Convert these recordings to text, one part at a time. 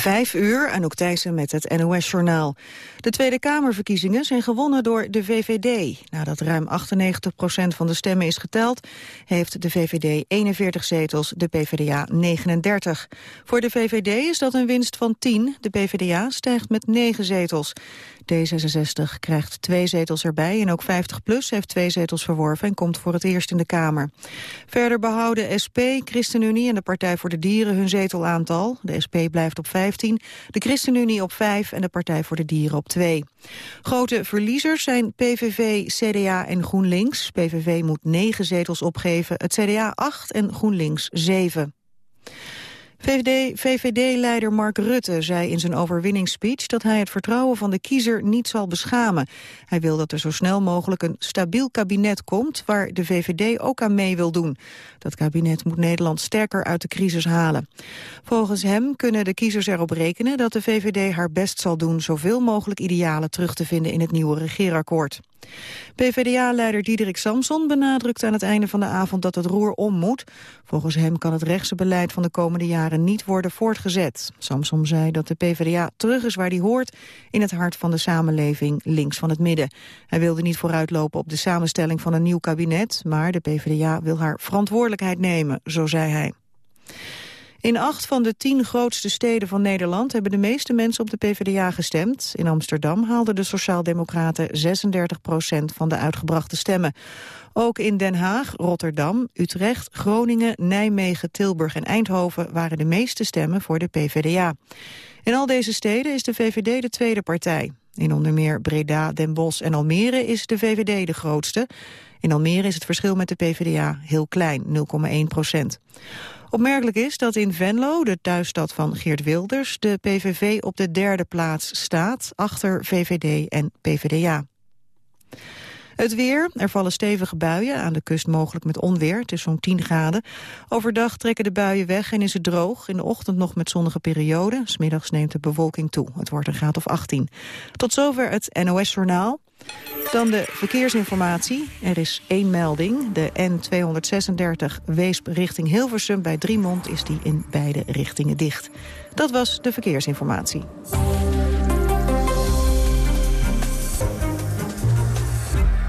Vijf uur, en ook Thijssen met het NOS-journaal. De Tweede Kamerverkiezingen zijn gewonnen door de VVD. Nadat ruim 98 procent van de stemmen is geteld... heeft de VVD 41 zetels, de PvdA 39. Voor de VVD is dat een winst van 10. De PvdA stijgt met 9 zetels. D66 krijgt twee zetels erbij en ook 50PLUS heeft twee zetels verworven... en komt voor het eerst in de Kamer. Verder behouden SP, ChristenUnie en de Partij voor de Dieren hun zetelaantal. De SP blijft op 15, de ChristenUnie op 5 en de Partij voor de Dieren op 2. Grote verliezers zijn PVV, CDA en GroenLinks. PVV moet 9 zetels opgeven, het CDA 8 en GroenLinks 7. VVD-leider Mark Rutte zei in zijn overwinningsspeech dat hij het vertrouwen van de kiezer niet zal beschamen. Hij wil dat er zo snel mogelijk een stabiel kabinet komt waar de VVD ook aan mee wil doen. Dat kabinet moet Nederland sterker uit de crisis halen. Volgens hem kunnen de kiezers erop rekenen dat de VVD haar best zal doen zoveel mogelijk idealen terug te vinden in het nieuwe regeerakkoord. PvdA-leider Diederik Samson benadrukt aan het einde van de avond dat het roer om moet. Volgens hem kan het rechtse beleid van de komende jaren niet worden voortgezet. Samson zei dat de PvdA terug is waar die hoort, in het hart van de samenleving links van het midden. Hij wilde niet vooruitlopen op de samenstelling van een nieuw kabinet, maar de PvdA wil haar verantwoordelijkheid nemen, zo zei hij. In acht van de tien grootste steden van Nederland hebben de meeste mensen op de PvdA gestemd. In Amsterdam haalden de Sociaaldemocraten 36 procent van de uitgebrachte stemmen. Ook in Den Haag, Rotterdam, Utrecht, Groningen, Nijmegen, Tilburg en Eindhoven waren de meeste stemmen voor de PvdA. In al deze steden is de VVD de tweede partij. In onder meer Breda, Den Bosch en Almere is de VVD de grootste. In Almere is het verschil met de PvdA heel klein, 0,1 procent. Opmerkelijk is dat in Venlo, de thuisstad van Geert Wilders... de PVV op de derde plaats staat, achter VVD en PVDA. Het weer, er vallen stevige buien, aan de kust mogelijk met onweer. Het is zo'n 10 graden. Overdag trekken de buien weg en is het droog. In de ochtend nog met zonnige perioden. Smiddags neemt de bewolking toe. Het wordt een graad of 18. Tot zover het NOS-journaal. Dan de verkeersinformatie. Er is één melding. De N236 Weesp richting Hilversum. Bij Driemond is die in beide richtingen dicht. Dat was de verkeersinformatie.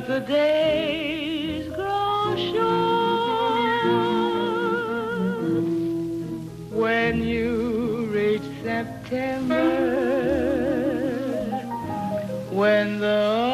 The days grow short when you reach September, when the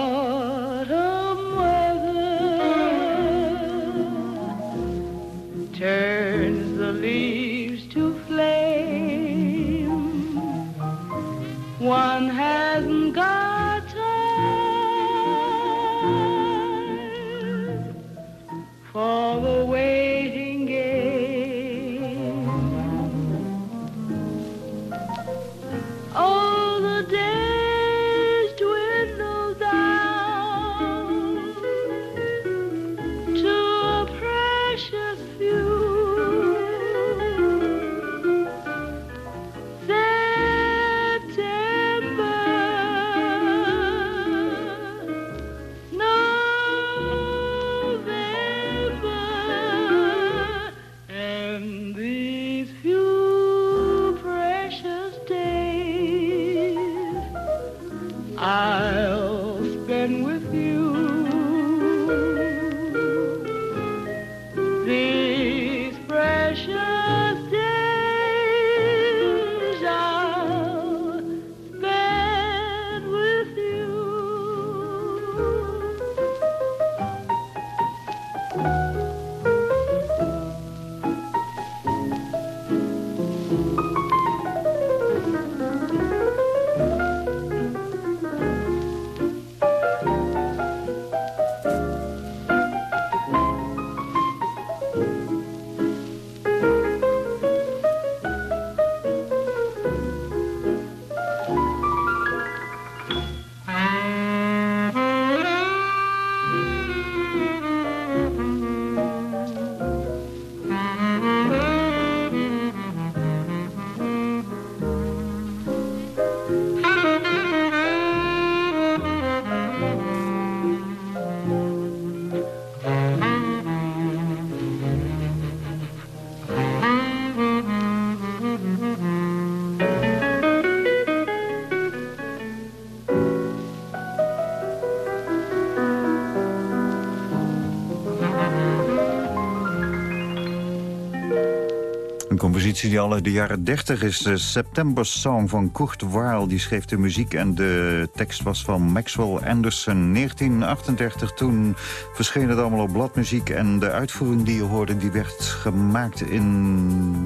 compositie die al uit de jaren 30 is. De September Song van Kurt Weill. Die schreef de muziek en de tekst was van Maxwell Anderson. 1938, toen verscheen het allemaal op bladmuziek. En de uitvoering die je hoorde, die werd gemaakt in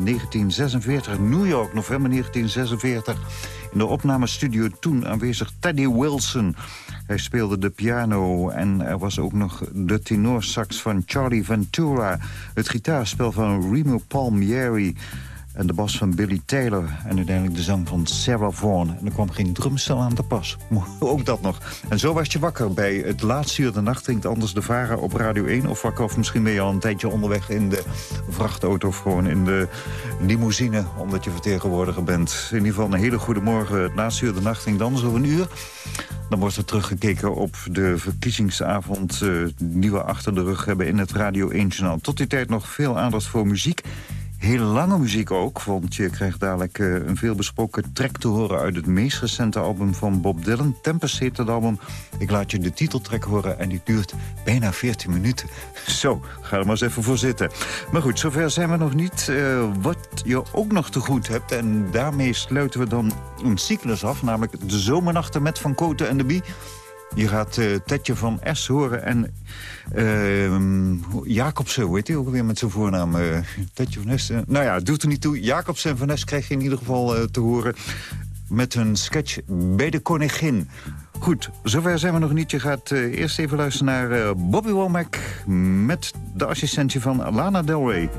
1946. New York, november 1946. In de opnamestudio toen aanwezig Teddy Wilson... Hij speelde de piano en er was ook nog de tenorsax van Charlie Ventura... het gitaarspel van Remo Palmieri en de bas van Billy Taylor... en uiteindelijk de zang van Sarah Vaughan. En er kwam geen drumstel aan te pas. ook dat nog. En zo was je wakker bij het laatste uur de nacht... anders de varen op Radio 1 of wakker... of misschien ben je al een tijdje onderweg in de vrachtauto... of gewoon in de limousine, omdat je vertegenwoordiger bent. In ieder geval een hele goede morgen. Het laatste uur de nacht drinkt anders over een uur. Dan wordt er teruggekeken op de verkiezingsavond... Uh, die we achter de rug hebben in het Radio 1-journaal. Tot die tijd nog veel aandacht voor muziek. Heel lange muziek ook, want je krijgt dadelijk uh, een veelbesproken track te horen... uit het meest recente album van Bob Dylan, Tempest heet het album. Ik laat je de titeltrack horen en die duurt bijna 14 minuten. Zo, ga er maar eens even voor zitten. Maar goed, zover zijn we nog niet. Uh, wat je ook nog te goed hebt, en daarmee sluiten we dan een cyclus af... namelijk de zomernachten met Van Koten en de Bie... Je gaat uh, Tetje van S horen en uh, Jacobsen, hoe heet hij ook weer met zijn voornaam? Uh, Tetje van S. Uh, nou ja, doet er niet toe. Jacobsen en van S krijg je in ieder geval te horen met hun sketch bij de koningin. Goed, zover zijn we nog niet. Je gaat eerst even luisteren naar Bobby Womack met de assistentie van Lana Del Rey.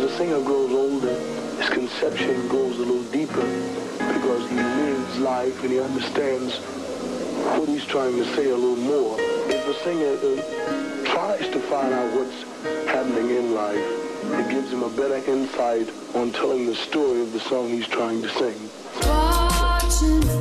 as a singer grows older, his conception goes a little deeper because he lives life and he understands what he's trying to say a little more. If a singer uh, tries to find out what's happening in life, it gives him a better insight on telling the story of the song he's trying to sing. Watching.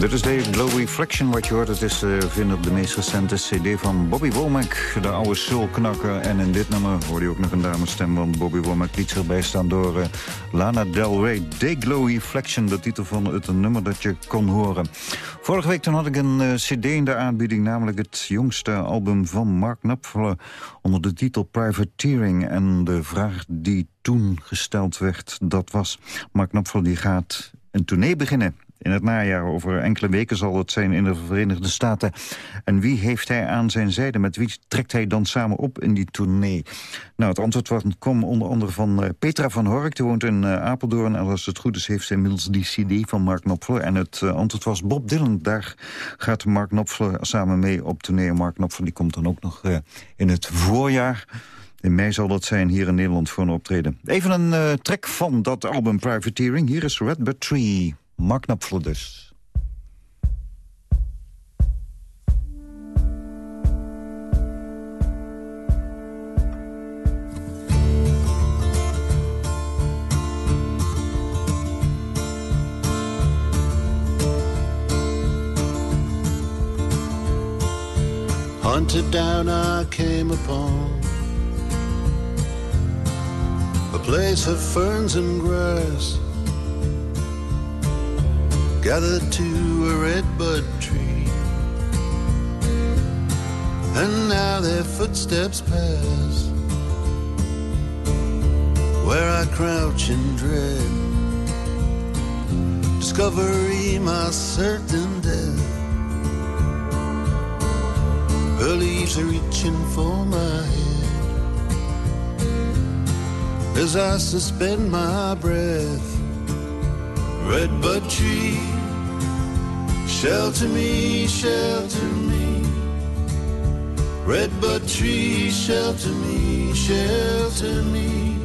Dit is de Glow Reflection, wat je hoort. Het is vinden op de meest recente cd van Bobby Womack, de oude soulknakker. En in dit nummer hoorde je ook nog een damesstem, want Bobby Womack liet zich bijstaan door uh, Lana Del Rey. The Glow Reflection, de titel van het nummer dat je kon horen. Vorige week toen had ik een uh, cd in de aanbieding, namelijk het jongste album van Mark Knopfler onder de titel Privateering. En de vraag die toen gesteld werd, dat was... Mark Knopfler die gaat een tournee beginnen in het najaar. Over enkele weken zal het zijn in de Verenigde Staten. En wie heeft hij aan zijn zijde? Met wie trekt hij dan samen op in die tournee? Nou, het antwoord kwam onder andere van uh, Petra van Hork. Die woont in uh, Apeldoorn. En als het goed is, heeft zij inmiddels die cd van Mark Knopfler. En het uh, antwoord was Bob Dylan. Daar gaat Mark Knopfler samen mee op tournee. Mark Knopfler die komt dan ook nog in het voorjaar... In mei zal dat zijn hier in Nederland voor een optreden. Even een uh, track van dat album Privateering. Hier is Redbud Tree. Knopfler. Hunted down I came upon A place of ferns and grass gathered to a redbud tree. And now their footsteps pass where I crouch in dread. Discovery, my certain death. Her leaves are reaching for my head as I suspend my breath redbud tree. Shelter me, shelter me. Redbud tree, shelter me, shelter me.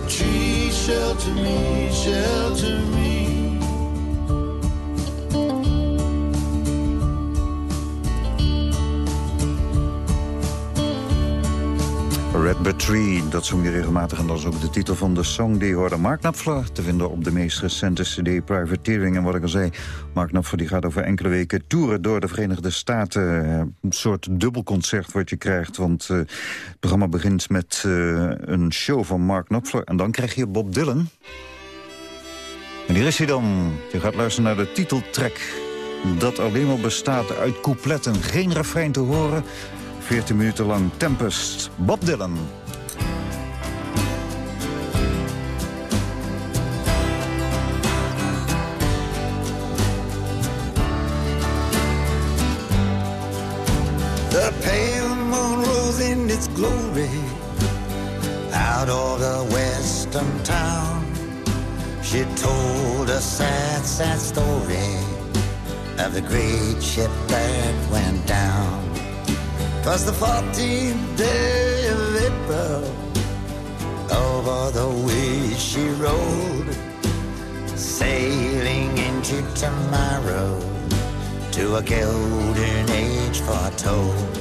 Tree, shelter me, shelter me. Redbud Tree, dat zong je regelmatig en dat is ook de titel van de song die hoorde. Mark Knapfler te vinden op de meest recente cd Privateering. En wat ik al zei, Mark Knapfler die gaat over enkele weken toeren door de Verenigde Staten. Eh, een soort dubbelconcert wat je krijgt, want uh, het programma begint met uh, een show van Mark Knapfler. En dan krijg je Bob Dylan. En hier is hij dan. Je gaat luisteren naar de titeltrack dat alleen maar bestaat uit coupletten. Geen refrein te horen, 14 minuten lang Tempest, Bob Dylan. The pale moon rose in its glory out of the western town. She told a sad, sad story of the great ship that went down. Twas the fourteenth day of April over the way she rode, sailing into tomorrow. To a golden age foretold.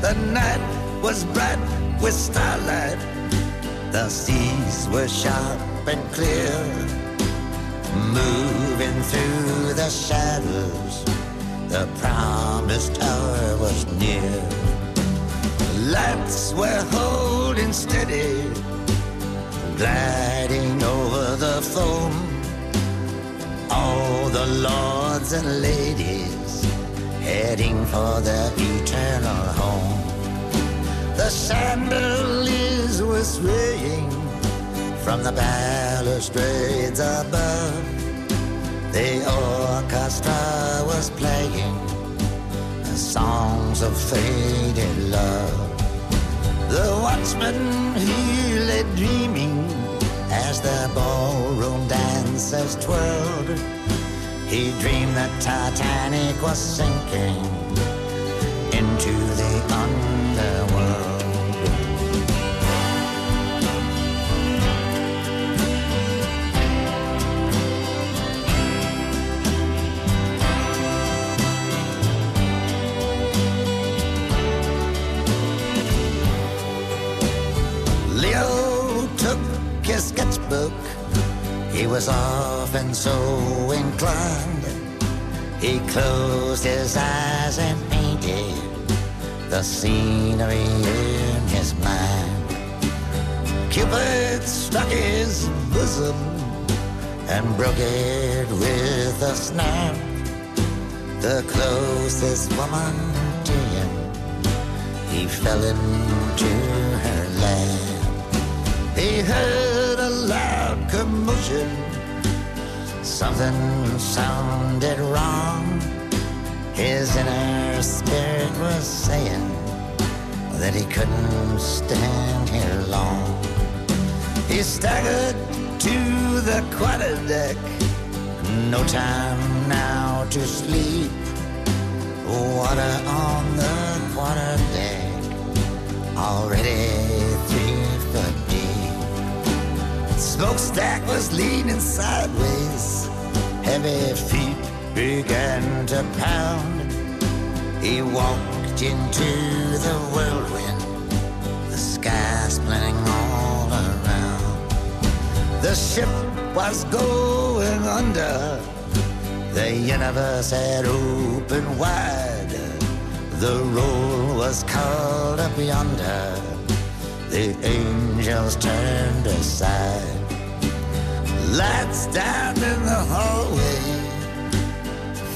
The night was bright with starlight, the seas were sharp and clear, moving through the shadows. The promised hour was near. The lights were holding steady, gliding over the foam. All the lords and ladies heading for their eternal home. The chandeliers were swaying from the balustrades above. The orchestra was playing the songs of faded love. The watchman he lay dreaming as the ballroom dancers twirled. He dreamed that Titanic was sinking into the underworld. He was often so inclined. He closed his eyes and painted the scenery in his mind. Cupid struck his bosom and broke it with a snap. The closest woman to him, he fell into her lap. He heard loud commotion. Something sounded wrong. His inner spirit was saying that he couldn't stand here long. He staggered to the quarter deck. No time now to sleep. Water on the quarterdeck. Already Smokestack was leaning sideways. Heavy feet began to pound. He walked into the whirlwind. The sky splitting all around. The ship was going under. The universe had opened wide. The roll was called up yonder. The angels turned aside. Lights down in the hallway,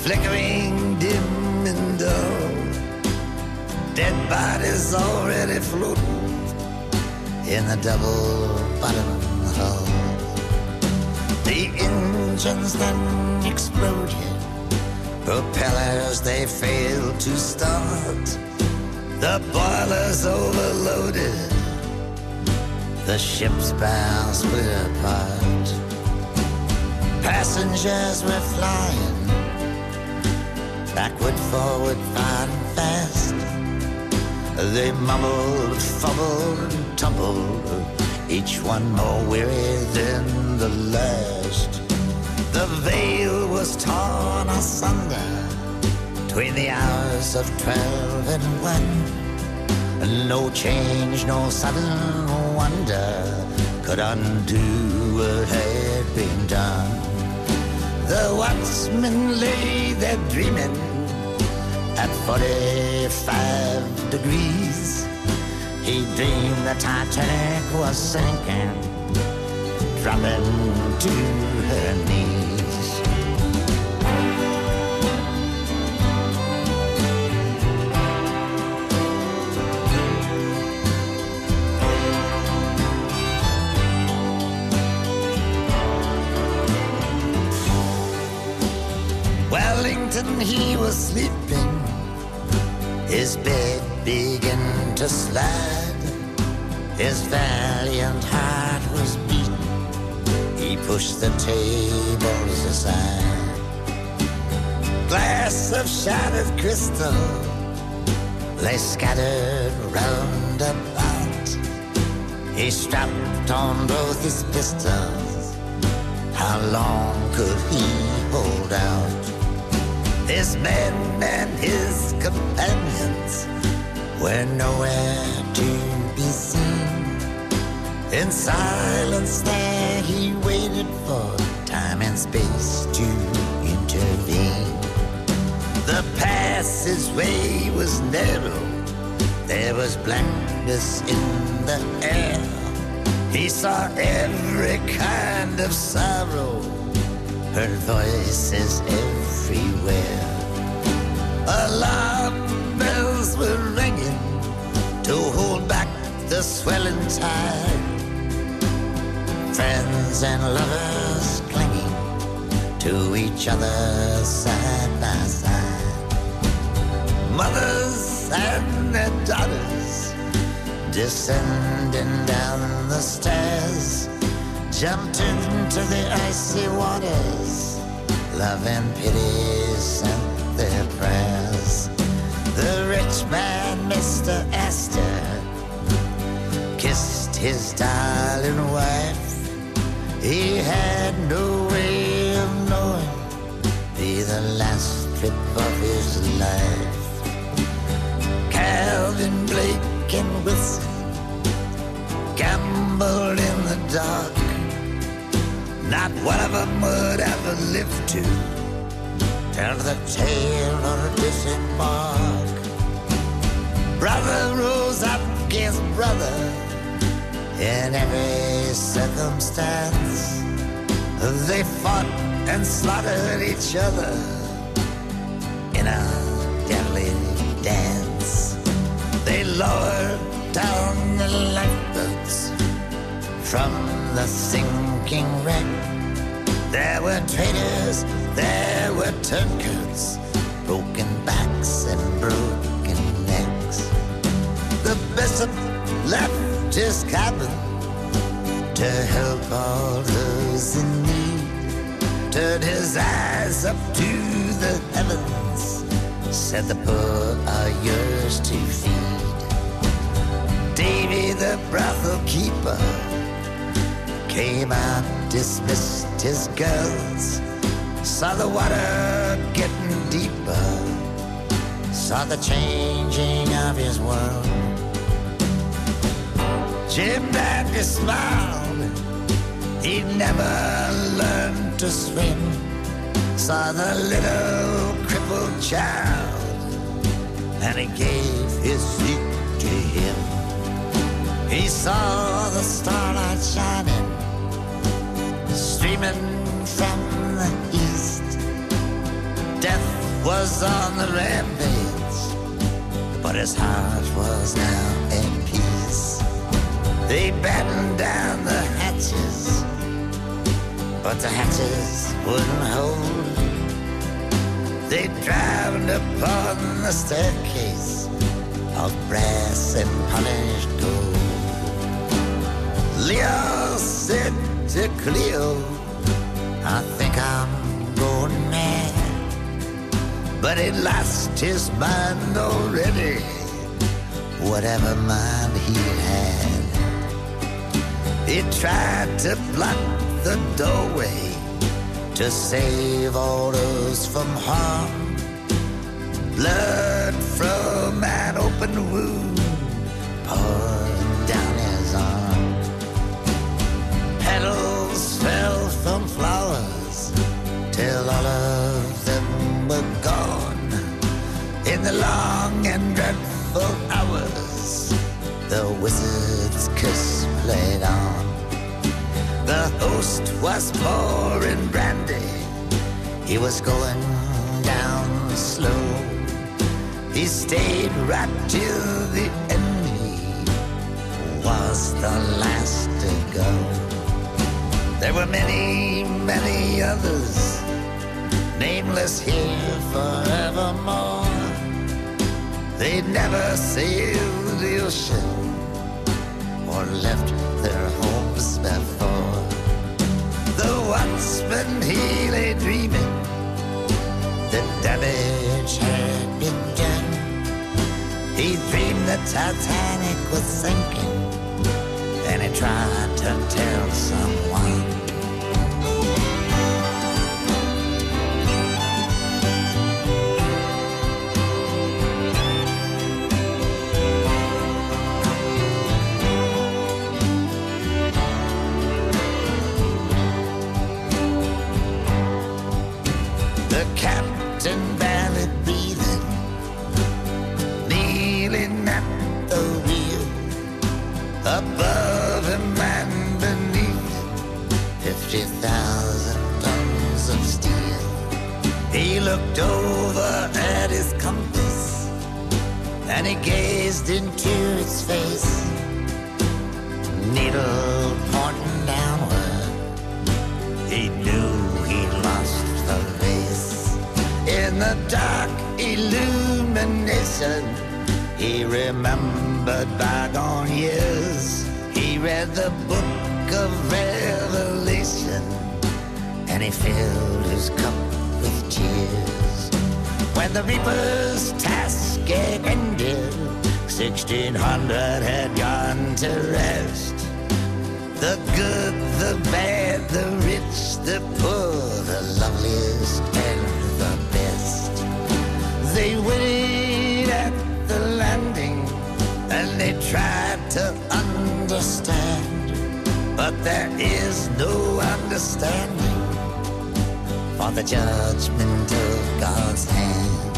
flickering dim and dull. Dead bodies already floating in the double bottom hull. The engines then exploded, propellers they failed to start. The boilers overloaded, the ship's bow split apart. Passengers were flying backward, forward, fine fast. They mumbled, fumbled, and tumbled, each one more weary than the last. The veil was torn asunder between the hours of twelve and one. No change, no sudden wonder could undo what had been done. The watchman lay there dreaming at 45 degrees. He dreamed the Titanic was sinking, dropping to her knees. Sleeping. His bed began to slide. His valiant heart was beating. He pushed the tables aside. Glass of shattered crystal lay scattered round about. He strapped on both his pistols. How long could he hold out? His men and his companions were nowhere to be seen. In silence there he waited for time and space to intervene. The passageway was narrow, there was blackness in the air. He saw every kind of sorrow, heard is everywhere. Alarm bells were ringing to hold back the swelling tide. Friends and lovers clinging to each other side by side. Mothers and their daughters descending down the stairs jumped into the icy waters. Love and pity sent their prayers. The rich man, Mr. Astor, kissed his darling wife. He had no way of knowing be the last trip of his life. Calvin Blake and Wilson gambled in the dark. Not one of them would ever live to tell the tale or disembark. Brother rose up against brother in every circumstance. They fought and slaughtered each other in a deadly dance. They lowered down the lifeboats from the sinking wreck. There were traitors, there were turncoats, broken backs and broken necks. The bishop left his cabin to help all those in need. Turned his eyes up to the heavens, said the poor are yours to feed. Davy the brothel keeper came out, dismissed his girls, saw the water getting deeper, saw the changing of his world. Jim Dandy smiled, he'd never learned to swim, saw the little crippled child, and he gave his seat to him. He saw the starlight shining, streaming from the east. Death was on the rampage, but his heart was now in peace. They battened down the hatches, but the hatches wouldn't hold. They drowned upon the staircase of brass and polished gold. Leo said to Cleo, I think I'm going mad. But he lost his mind already, whatever mind he had. He tried to block the doorway to save all from harm. Blood from an open wound pouring fell from flowers till all of them were gone. In the long and dreadful hours, the wizard's kiss played on. The host was pouring brandy. He was going down slow. He stayed right till the end. He was the last to go. There were many, many others, nameless here forevermore. They'd never sailed the ocean or left their homes before. The watchman he lay dreaming, the damage had been done. He dreamed the Titanic was sinking, and he tried to tell someone. To rest. The good, the bad, the rich, the poor, the loveliest and the best. They waited at the landing and they tried to understand. But there is no understanding for the judgment of God's hand.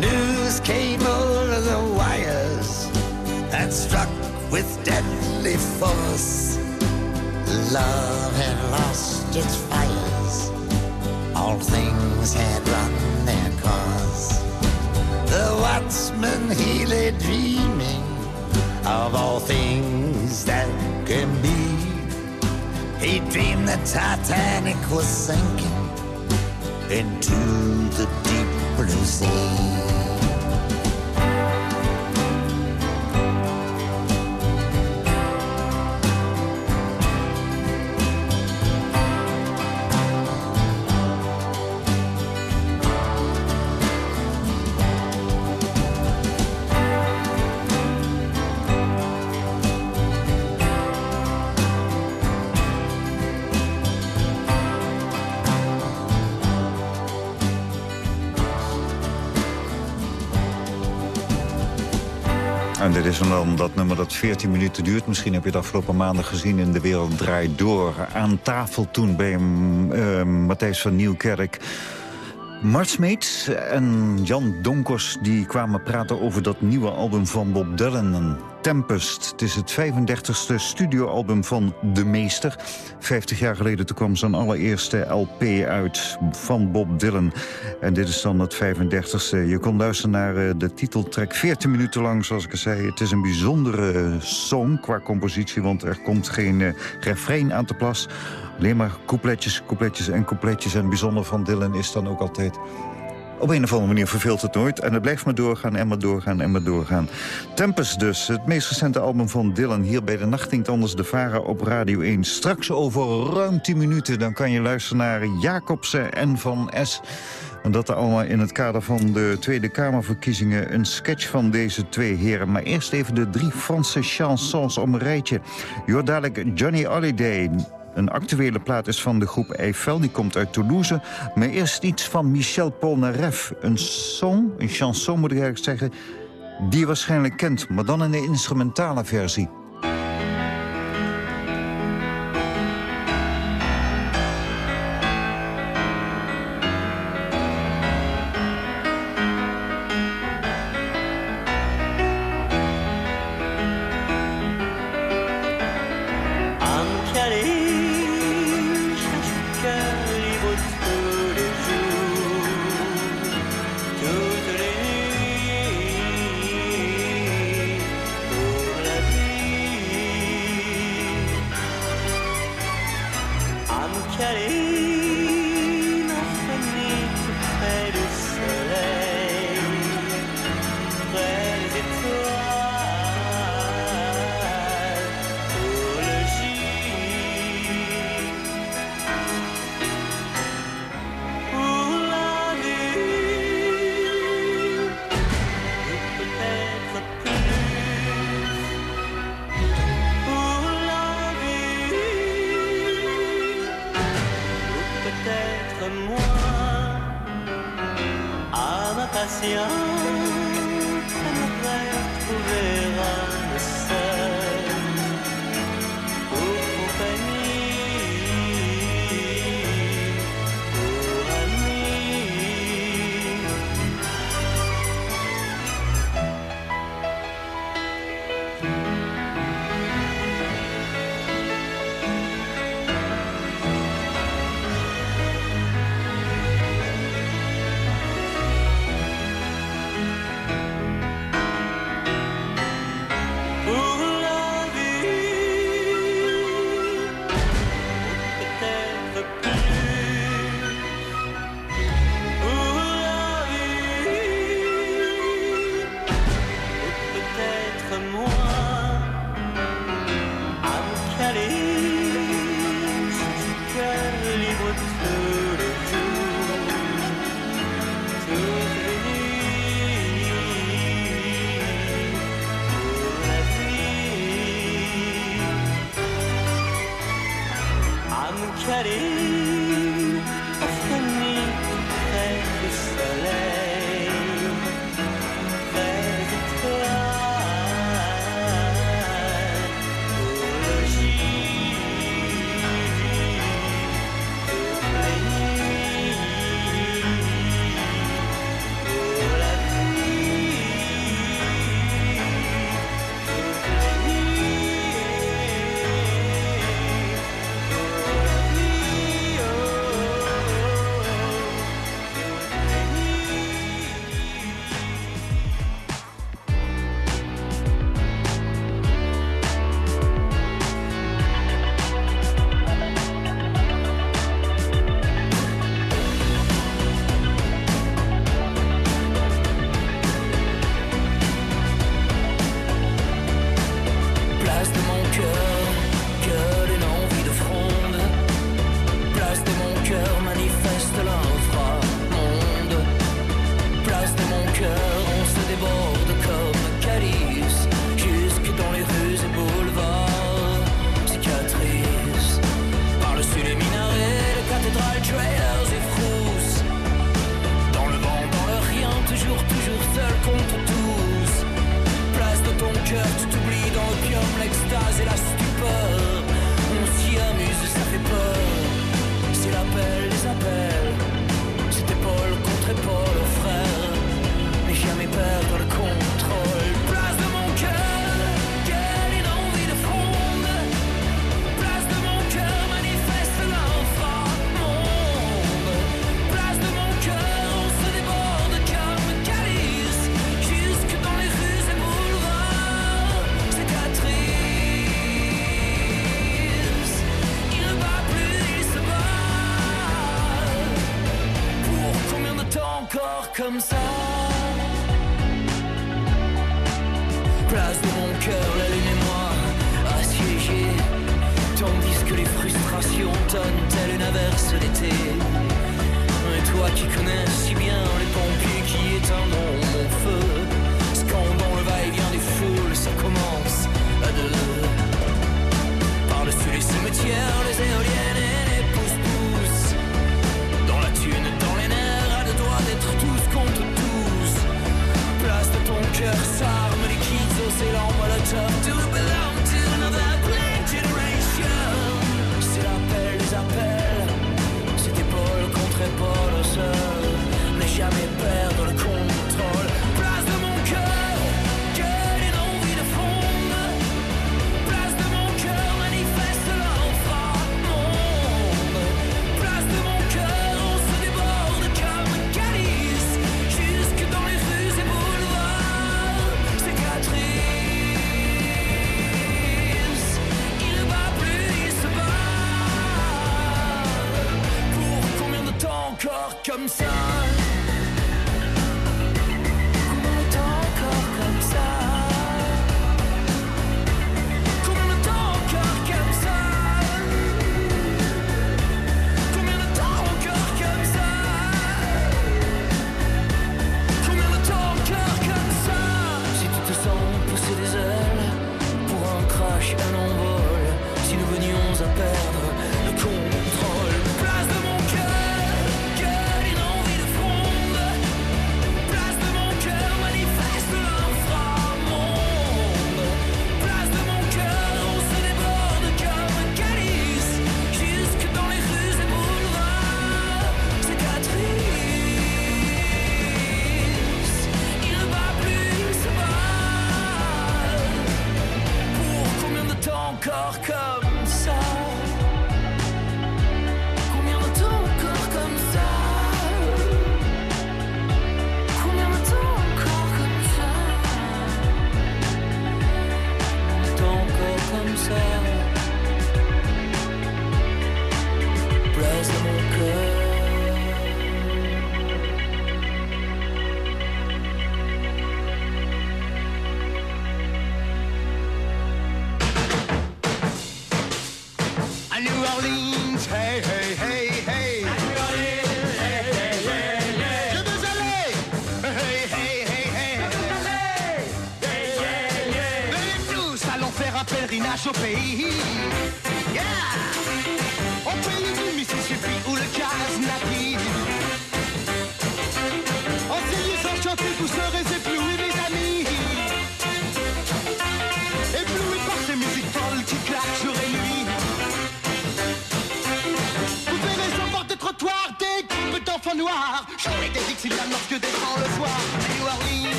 News came over the wires and struck with deadly force. Love had lost its fires. All things had run their course. The watchman he lay dreaming of all things that can be. He dreamed the Titanic was sinking into the deep blue sea. Dan dat nummer dat 14 minuten duurt. Misschien heb je het afgelopen maanden gezien in De Wereld Draait Door. Aan tafel toen bij uh, Matthijs van Nieuwkerk. Mart Smeets en Jan Donkers die kwamen praten over dat nieuwe album van Bob Dylan, Tempest. Het is het 35ste studioalbum van De Meester. 50 jaar geleden kwam zijn allereerste LP uit van Bob Dylan. En dit is dan het 35ste. Je kon luisteren naar eh, de titeltrack 14 minuten lang, zoals ik al zei. Het is een bijzondere song qua compositie, want er komt geen uh, refrein aan te plas. Alleen maar coupletjes, coupletjes en coupletjes. En het bijzonder van Dylan is dan ook altijd... Op een of andere manier verveelt het nooit. En het blijft maar doorgaan en maar doorgaan en maar doorgaan. Tempest dus, het meest recente album van Dylan. Hier bij de Nacht anders de Vara op Radio 1. Straks over ruim 10 minuten. Dan kan je luisteren naar Jacobsen en Van S. En dat allemaal in het kader van de Tweede Kamerverkiezingen. Een sketch van deze twee heren. Maar eerst even de drie Franse chansons om een rijtje. Je hoort dadelijk Johnny Holiday... Een actuele plaat is van de groep Eiffel, die komt uit Toulouse. Maar eerst iets van Michel Polnareff. Een song, een chanson moet ik eigenlijk zeggen... die je waarschijnlijk kent, maar dan in de instrumentale versie.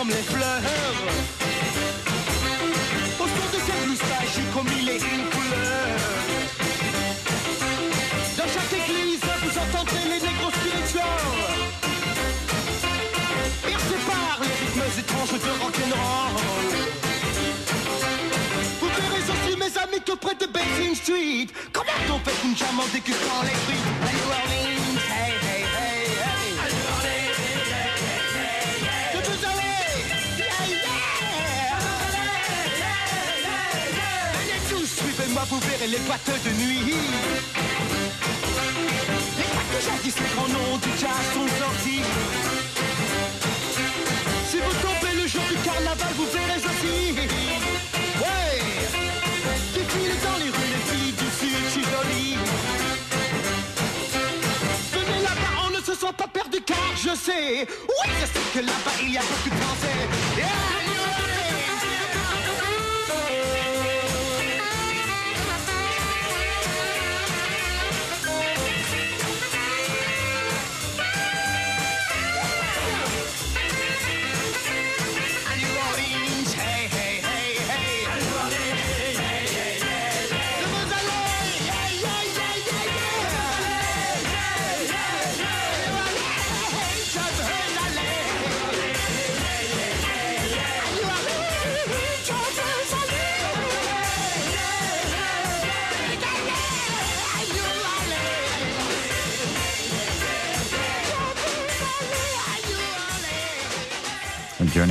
Comme les fleurs. Au son de ces blues magiques aux mille et une couleurs Dans chaque église, vous entendrez les négros spirituels. Percé par les rythmes étranges de rock'n'roll. Vous verrez aussi mes amis que près de Basin Street. Comment on fait une jam en dégustant les fruits? Vous verrez les boîtes de nuit Les boîtes que jadis les grands noms du jazz sont sortis si vous tombez le jour du carnaval, vous verrez aussi. Ouais, qui file dans les rues, les filles du sud, jolie. Venez là-bas, on ne se sent pas perdu car je sais. Oui, je sais que là-bas il y a beaucoup de Français. Yeah,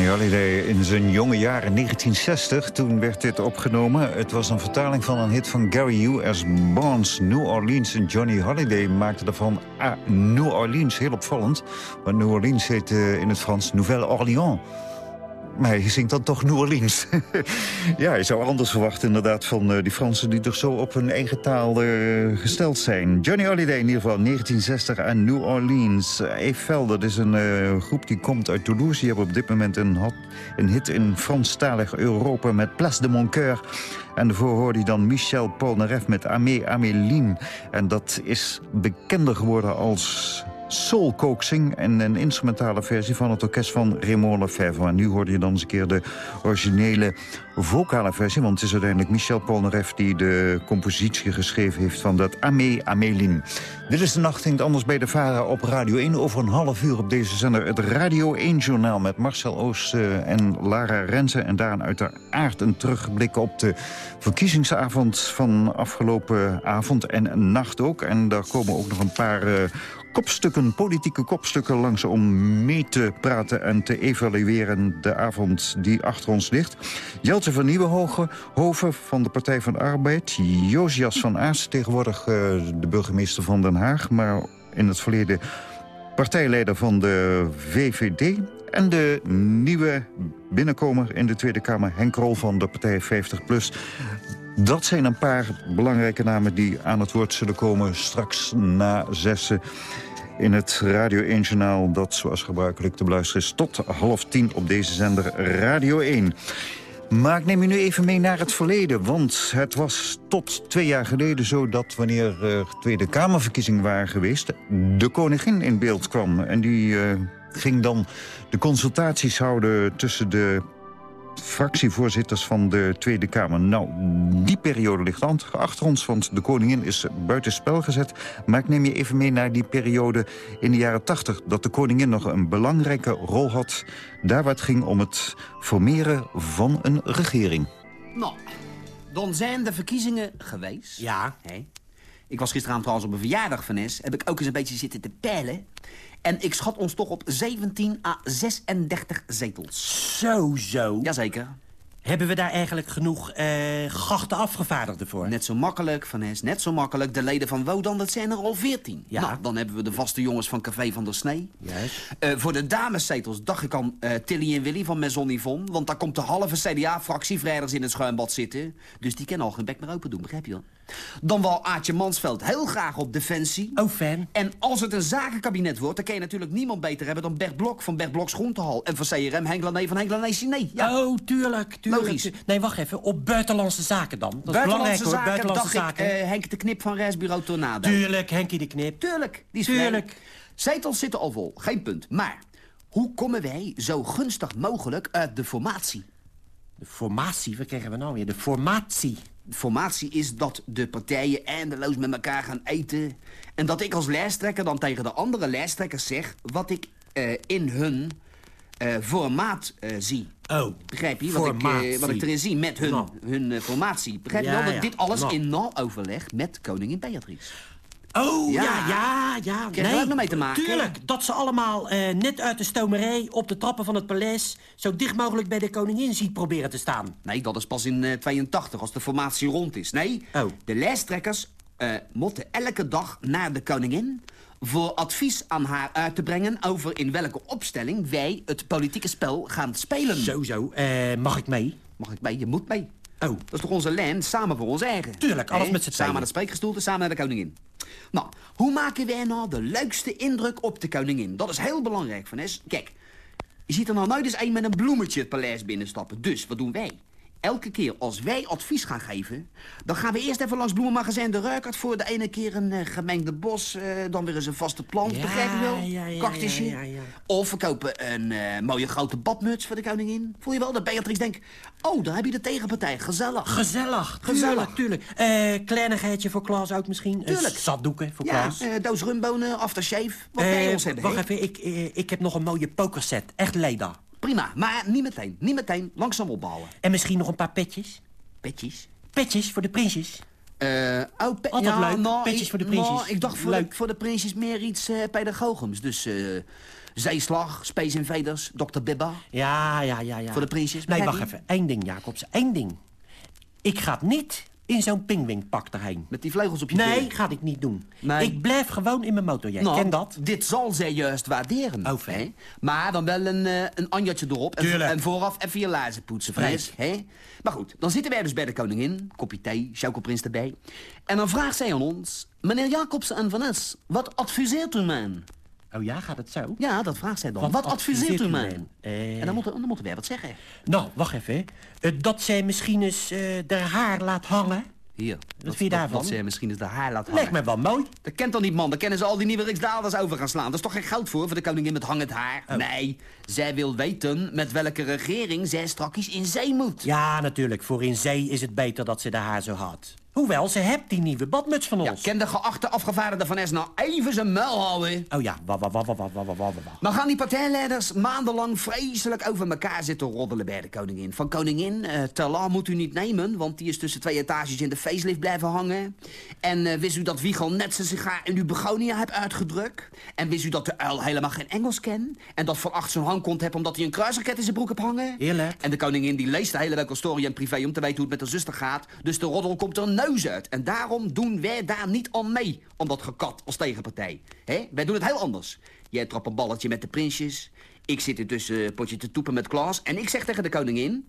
Holiday in zijn jonge jaren 1960, toen werd dit opgenomen. Het was een vertaling van een hit van Gary U.S. Bonds, New Orleans. En Johnny Holiday maakte daarvan ah, New Orleans heel opvallend. Want New Orleans heet eh, in het Frans Nouvelle-Orléans. Maar hij zingt dan toch New Orleans. ja, je zou anders verwachten inderdaad van uh, die Fransen... die toch zo op hun eigen taal uh, gesteld zijn. Johnny Holiday in ieder geval, 1960 en New Orleans. Eiffel, dat is een uh, groep die komt uit Toulouse. Die hebben op dit moment een, een hit in Franstalig Europa met Place de Mon Coeur. En daarvoor hoorde hij dan Michel Polnareff met Amé Améline. En dat is bekender geworden als soul coaxing en een instrumentale versie van het orkest van Raymond Lefebvre. En nu hoorde je dan eens een keer de originele vocale versie, want het is uiteindelijk Michel Polnareff die de compositie geschreven heeft van dat Amé Améline. Dit is de nacht in het anders bij de Vara op Radio 1. Over een half uur op deze zender het Radio 1-journaal met Marcel Oost en Lara Renze. En daarin uiteraard een terugblik op de verkiezingsavond van afgelopen avond en nacht ook. En daar komen ook nog een paar uh, kopstukken, politieke kopstukken langs... om mee te praten en te evalueren de avond die achter ons ligt. Jelte van Nieuwenhoven van de Partij van Arbeid. Josias van Aars, tegenwoordig uh, de burgemeester van Den Haag... maar in het verleden partijleider van de VVD... En de nieuwe binnenkomer in de Tweede Kamer, Henk Rol van de partij 50PLUS. Dat zijn een paar belangrijke namen die aan het woord zullen komen straks na zessen in het Radio 1-journaal... dat zoals gebruikelijk te beluisteren is tot half tien op deze zender Radio 1. Maar ik neem je nu even mee naar het verleden. Want het was tot twee jaar geleden zo dat wanneer er Tweede Kamerverkiezingen waren geweest... de koningin in beeld kwam. En die eh, ging dan de consultaties houden tussen de fractievoorzitters van de Tweede Kamer. Nou, die periode ligt aan achter ons, want de koningin is buitenspel gezet. Maar ik neem je even mee naar die periode in de jaren tachtig... dat de koningin nog een belangrijke rol had... daar waar het ging om het formeren van een regering. Nou, dan zijn de verkiezingen geweest. Ja. Hè? Ik was gisteravond trouwens op een verjaardag van Nes. Heb ik ook eens een beetje zitten te peilen. En ik schat ons toch op 17 à 36 zetels. Zo, zo. Jazeker. Hebben we daar eigenlijk genoeg eh gachte afgevaardigden voor? Net zo makkelijk, Van Nes, net zo makkelijk. De leden van Wodan, dat zijn er al 14. Ja. Nou, dan hebben we de vaste jongens van Café van der Snee. Juist. Eh, voor de dameszetels dacht ik aan eh, Tilly en Willy van Maison Yvonne. Want daar komt de halve CDA-fractie vrijdags in het schuimbad zitten. Dus die kan al geen bek meer open doen, begrijp je wel? Dan wou Aartje Mansveld heel graag op Defensie. Oh, fan. En als het een zakenkabinet wordt, dan kan je natuurlijk niemand beter hebben dan Bert Blok van Bert Bloks Groentehal. En van CRM Henk Lané van Henk Lané Chiné. Ja. Oh, tuurlijk, tuurlijk. Logisch. tu- Nee, wacht even. Op buitenlandse zaken dan. Dat is belangrijk Buitenlandse hoor, zaken buitenlandse dacht zaken. ik eh, Henk de Knip van Reisbureau Tornado. Tuurlijk, Henkie de Knip. Tuurlijk, die is Tuurlijk. vrij. Zetels zitten al vol, geen punt. Maar hoe komen wij zo gunstig mogelijk uit de formatie? De formatie, wat krijgen we nou weer? De formatie. Formatie is dat de partijen eindeloos met elkaar gaan eten... en dat ik als lijsttrekker dan tegen de andere lijsttrekkers zeg... wat ik eh, in hun eh, formaat eh, zie. Oh, Begrijp je? Wat ik, wat ik erin zie met hun, hun formatie. Begrijp je Ja, wel dat ja. dit alles in nauw overleg met koningin Beatrix? Oh, ja, Ja. ja, ja. Krijg je ook nog mee te maken? Tuurlijk, dat ze allemaal eh, net uit de stomerij op de trappen van het paleis... zo dicht mogelijk bij de koningin ziet proberen te staan. Nee, dat is pas in eh, 82, als de formatie rond is. Nee, Oh. de lijsttrekkers eh, moeten elke dag naar de koningin... voor advies aan haar uit te brengen over in welke opstelling... wij het politieke spel gaan spelen. Zo, zo. Eh, mag ik mee? Mag ik mee? Je moet mee. Oh, Dat is toch onze lijn, samen voor ons eigen? Tuurlijk, alles met z'n Samen tweeën. naar de spreekgestoelte, samen naar de koningin. Nou, hoe maken wij nou de leukste indruk op de koningin? Dat is heel belangrijk, Van Es. Kijk, je ziet er nou nooit eens een met een bloemetje het paleis binnenstappen. Dus, wat doen wij? Elke keer als wij advies gaan geven... dan gaan we eerst even langs Bloemenmagazijn de Ruikert... voor de ene keer een eh, gemengde bos, eh, dan weer eens een vaste plant, Ja, begrijp je wel? ja, ja, Cactusje. ja, ja, ja. Of we kopen een eh, mooie grote badmuts voor de koningin. Voel je wel dat Beatrix denkt... oh, daar heb je de tegenpartij, gezellig. gezellig. Gezellig. Tuurlijk, tuurlijk. Kleinigheidje voor Klaas ook misschien? Tuurlijk. Zatdoeken voor Ja, Klaas. eh, doos rumbonen, aftershave. Wat wij ons hebben. wacht even, ik, ik heb nog een mooie pokerset. Echt Leda. Prima, maar niet meteen. Niet meteen. Langzaam opbouwen. En misschien nog een paar petjes. Petjes. Petjes voor de prinsjes. Eh oh, pe- Altijd ja, leuk. nou, Petjes ik- voor de prinsjes. nou, ik dacht voor de, Leuk. voor de prinsjes meer iets eh pedagogisch. Dus eh zeeslag, Space Invaders, Dr. Bibba. Ja, ja, ja, ja. Voor de prinsjes, Nee, wacht even. Eén ding, Jacobs. Eén ding. Ik ga niet in zo'n pingwingpak erheen. Met die vleugels op je Nee, teen. ga ik niet doen. Nee. Ik blijf gewoon in mijn motor. Jij Nou, kent dat? Dit zal zij juist waarderen. Oh, hè? Maar dan wel een, eh, een anjatje erop. En, en vooraf even je laarzen poetsen, Fres. hè? Maar goed, dan zitten wij dus bij de koningin. Kopje thee, chocoprins erbij. En dan vraagt zij aan ons... Meneer Jacobsen en Van Es, wat adviseert u mij? Oh ja, gaat het zo? Ja, dat vraagt zij dan. Wat, Wat adviseert, u mij? Eh. En dan moeten, dan moeten wij wat zeggen. Nou, wacht even. Eh, dat zij misschien eens eh haar haar laat hangen. Hier. Wat vind je daarvan? Dat zij misschien eens de haar laat hangen. Lijkt me wel mooi. Dat kent dan niet, man. Daar kennen ze al die nieuwe Riksdaalders over gaan slaan. Dat is toch geen goud voor, voor de koningin met hangend haar? Oh. Nee, zij wil weten met welke regering zij strakjes in zee moet. Ja, natuurlijk. Voor in zee is het beter dat ze de haar zo had. Hoewel, ze hebt die nieuwe badmuts van Ja, ons. ken de geachte afgevaardigde van Es nou even zijn muil houden? Oh ja, wa wa wa wa wa wa wa wa wa. Dan gaan die partijleiders maandenlang vreselijk over elkaar zitten roddelen bij de koningin. Van koningin, eh Terlan moet u niet nemen, want die is tussen twee etages in de facelift blijven hangen. En eh, wist u dat Wiegel net zijn sigaar in uw begonia hebt uitgedrukt? En wist u dat de uil helemaal geen Engels ken? En dat Van Acht zo'n hangkont heeft omdat hij een kruisraket in zijn broek heeft hangen? Eerlijk. En de koningin die leest de hele week al story en privé om te weten hoe het met haar zuster gaat. Dus de roddel komt er En daarom doen wij daar niet aan mee, om dat gekat als tegenpartij. Hè? Wij doen het heel anders. Jij trapt een balletje met de prinsjes. Ik zit er tussen potje te toepen met Klaas. En ik zeg tegen de koningin...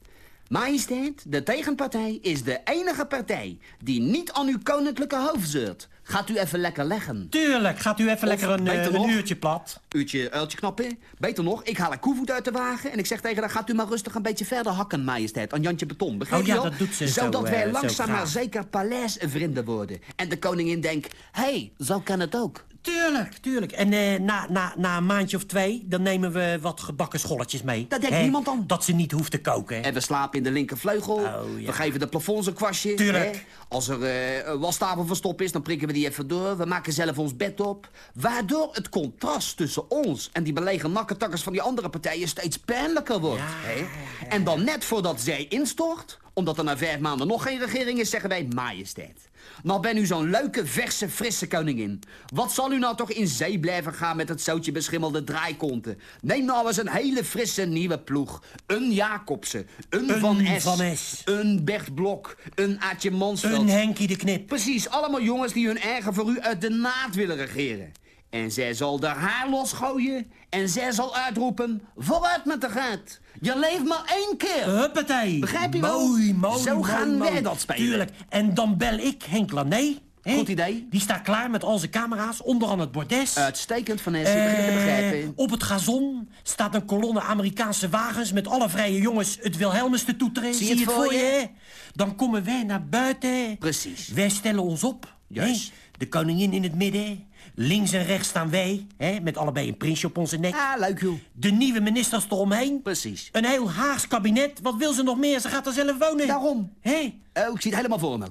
Majesteit, de tegenpartij is de enige partij die niet aan uw koninklijke hoofd zeurt. Gaat u even lekker leggen. Tuurlijk, gaat u even Of lekker een, eh, nog- uurtje plat. Uurtje, uiltje knappen. Beter nog, ik haal een koevoet uit de wagen... en ik zeg tegen haar, gaat u maar rustig een beetje verder hakken, majesteit. Aan Jantje Beton, begrijp Oh je ja, dat doet ze zo, Zodat eh, wij zo langzaam maar zeker paleisvrienden worden. En de koningin denkt, hé, hey, zo kan het ook. Tuurlijk, tuurlijk. En eh, na, na, na een maandje of twee, dan nemen we wat gebakken scholletjes mee. Daar denkt Hè? niemand aan. Dat ze niet hoeft te koken. hè. En we slapen in de linkervleugel. Oh, ja. We geven de plafonds een kwastje. Tuurlijk. Hè? Als er eh, een wastafel verstopt is, dan prikken we die even door. We maken zelf ons bed op. Waardoor het contrast tussen ons en die belegen nakketakkers van die andere partijen steeds pijnlijker wordt. hè? En dan net voordat zij instort, omdat er na vijf maanden nog geen regering is, zeggen wij majesteit. Nou ben u zo'n leuke, verse, frisse koningin. Wat zal u nou toch in zee blijven gaan met het zoutje beschimmelde draaikonten? Neem nou eens een hele frisse nieuwe ploeg. Een Jacobsen, een, Een Van S, Van S. een Bert Blok, een Aatje Mansveld. Een Henkie de Knip. Precies, allemaal jongens die hun eigen voor u uit de naad willen regeren. En zij zal de haar losgooien en zij zal uitroepen... Vooruit met de gaat. Je leeft maar één keer. Huppatee. Begrijp je wel? Mooi, mooi, Zo mooi, gaan mooi. wij dat spelen. Tuurlijk. En dan bel ik Henk Lané. Goed idee. Die staat klaar met al zijn camera's onderaan het bordes. Uitstekend, Van begint te Eh, begrijpen. op het gazon staat een kolonne Amerikaanse wagens... met alle vrije jongens het Wilhelmus te toeteren. Zie je het voor je? Dan komen wij naar buiten. Precies. Wij stellen ons op. Juist. De koningin in het midden. Links en rechts staan wij, hè? met allebei een prinsje op onze nek. Ah, leuk joh. De nieuwe ministers eromheen. Precies. Een heel Haags kabinet. Wat wil ze nog meer? Ze gaat er zelf wonen. Daarom. Hé? Oh, ik zie het helemaal voor me.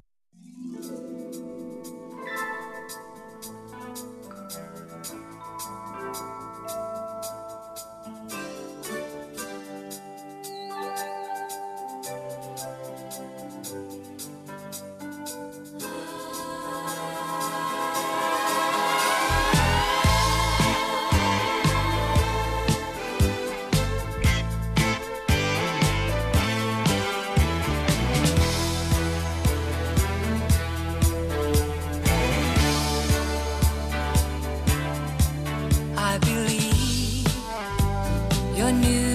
Believe. Your new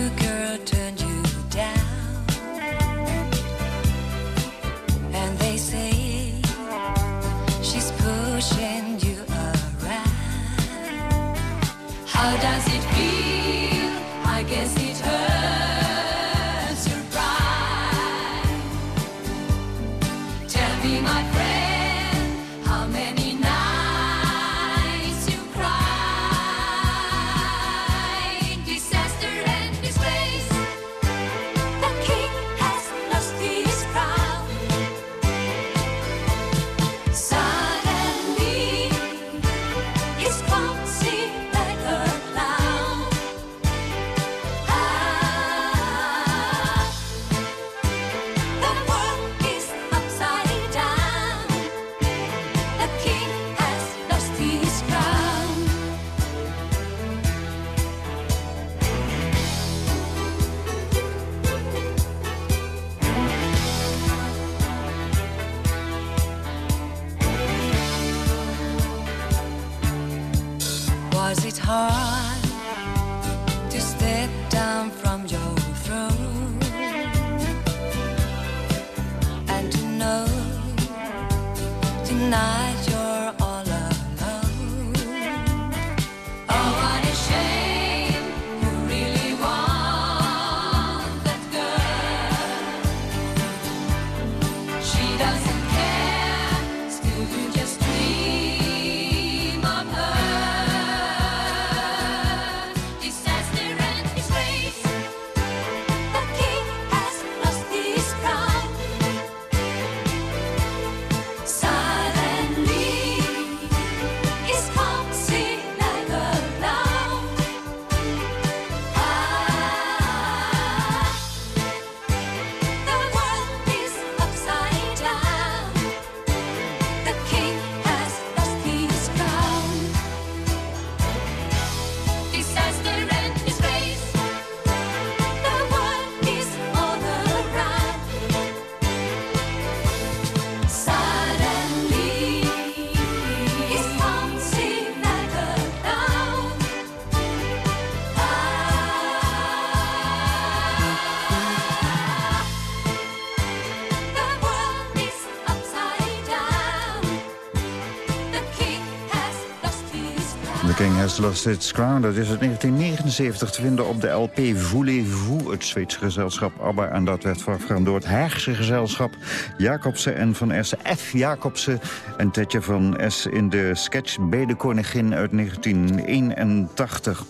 Crown. Dat is het 1979 te vinden op de LP Voulez-vous, het Zweedse gezelschap ABBA. En dat werd voorafgegaan door het Haagse gezelschap Jacobsen en Van S. F. Jacobsen en Tetje van S. in de sketch Bij de Koningin uit 1981.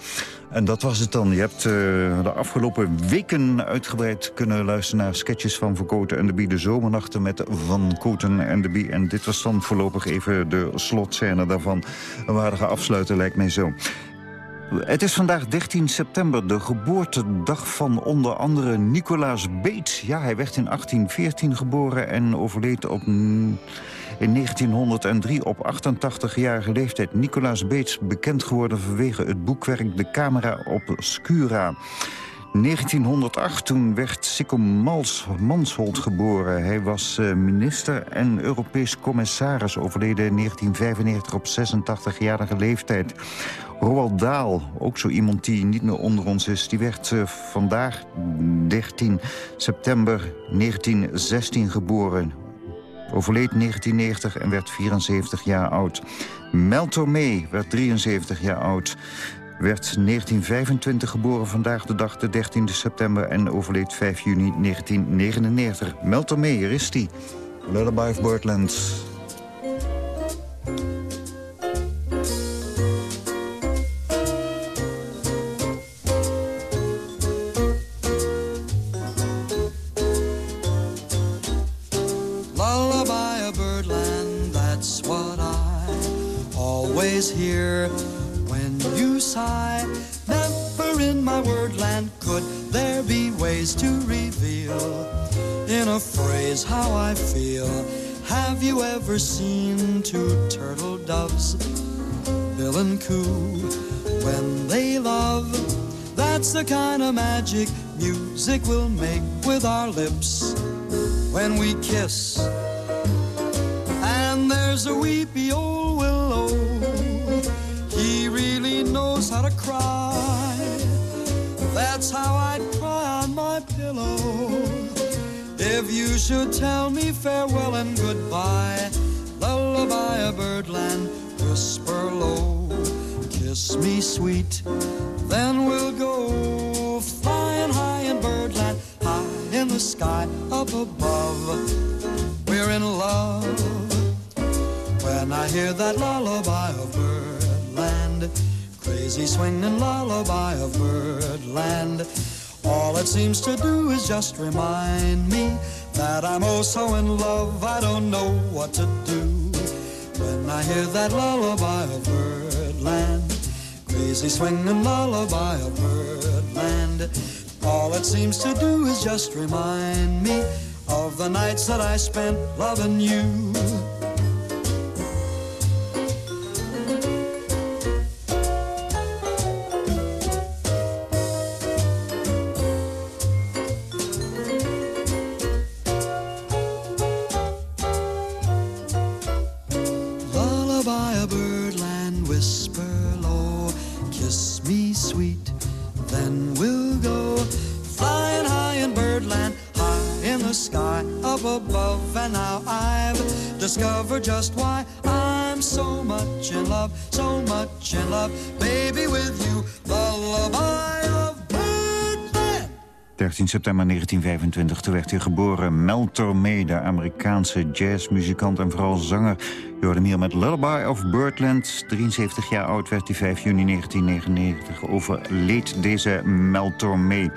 En dat was het dan. Je hebt uh, de afgelopen weken uitgebreid kunnen luisteren naar sketches van Van Koten en de Bie. De zomernachten met Van Koten en de Bie. En dit was dan voorlopig even de slotscène daarvan. Een waardige afsluiter lijkt mij zo. Het is vandaag 13 september, de geboortedag van onder andere Nicolaas Beets. Ja, hij werd in 1814 geboren en overleed op in 1903 op 88-jarige leeftijd Nicolaas Beets bekend geworden vanwege het boekwerk De Camera Obscura. 1908, toen werd Sikko Mals, Mansholt geboren. Hij was uh, minister en Europees commissaris, overleden in 1995 op 86-jarige leeftijd. Roald Daal, ook zo iemand die niet meer onder ons is... die werd uh, vandaag, 13 september 1916, geboren overleed 1990 en werd 74 jaar oud. Mel Tormé werd 73 jaar oud. Werd 1925 geboren, vandaag de dag de 13 september... en overleed 5 juni 1999. Mel Tormé, hier is hij. Lullaby of Birdland. The magic music we'll make with our lips oh so in love, I don't know what to do. When I hear that lullaby of birdland, crazy swinging lullaby of birdland. All it seems to do is just remind me of the nights that I spent loving you. September 1925, toen werd hij geboren. Mel Tormé, de Amerikaanse jazzmuzikant en vooral zanger. Je hoorde hier met Lullaby of Birdland. 73 jaar oud werd hij 5 juni 1999. Overleed deze Mel Tormé.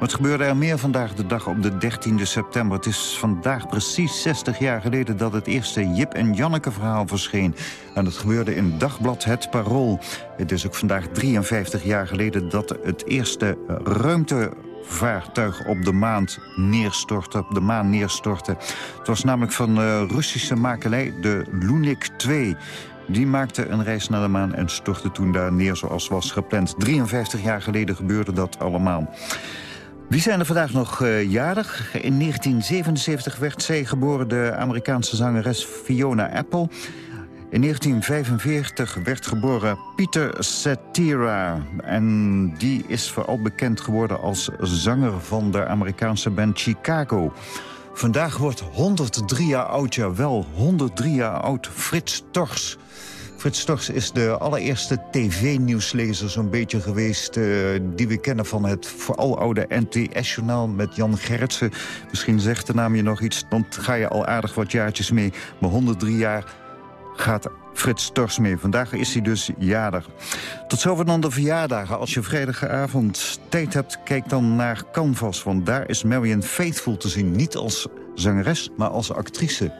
Wat gebeurde er meer vandaag de dag op de 13 september? Het is vandaag precies 60 jaar geleden dat het eerste Jip en Janneke verhaal verscheen. En dat gebeurde in Dagblad Het Parool. Het is ook vandaag 53 jaar geleden dat het eerste ruimte vaartuig op de maan neerstortte. Op de maan neerstortte. Het was namelijk van uh, Russische makelij, de Lunik 2. Die maakte een reis naar de maan en stortte toen daar neer zoals was gepland. 53 jaar geleden gebeurde dat allemaal. Wie zijn er vandaag nog uh, jarig? In 1977 werd zij geboren, de Amerikaanse zangeres Fiona Apple. In 1945 werd geboren Pieter Cetera. En die is vooral bekend geworden als zanger van de Amerikaanse band Chicago. Vandaag wordt 103 jaar oud, ja wel, 103 jaar oud Frits Tors. Frits Stors is de allereerste tv-nieuwslezer zo'n beetje geweest... eh, die we kennen van het vooral oude NTS-journaal met Jan Gerritsen. Misschien zegt de naam je nog iets, dan ga je al aardig wat jaartjes mee. Maar 103 jaar gaat Frits Stors mee. Vandaag is hij dus jarig. Tot zover dan de verjaardagen. Als je vrijdagavond tijd hebt, kijk dan naar Canvas. Want daar is Marion Faithful te zien. Niet als zangeres, maar als actrice.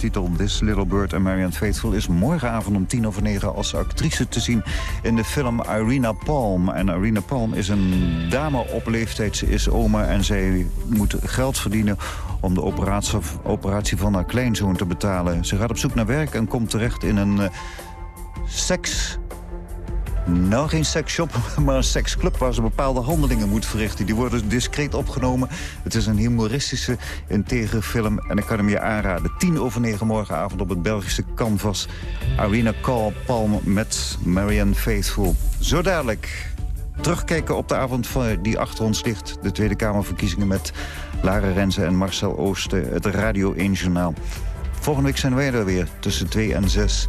Titel This Little Bird. En Marion Faithful is morgenavond om tien over negen als actrice te zien in de film Irina Palm. En Irina Palm is een dame op leeftijd. Ze is oma en zij moet geld verdienen om de operatie, operatie van haar kleinzoon te betalen. Ze gaat op zoek naar werk en komt terecht in een eh, seks... Nou, geen seksshop, maar een seksclub waar ze bepaalde handelingen moet verrichten. Die worden discreet opgenomen. Het is een humoristische, integere film en ik kan hem je aanraden. Tien over negen morgenavond op het Belgische Canvas. Arena Call Palm met Marianne Faithful. Zo dadelijk terugkijken op de avond die achter ons ligt. De Tweede Kamerverkiezingen met Lara Renze en Marcel Oosten. Het Radio 1 Journaal. Volgende week zijn wij er weer tussen 2 en 6.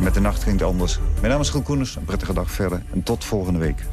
Met de nacht ging het anders. Mijn naam is Giel Koeners. Een prettige dag verder. En tot volgende week.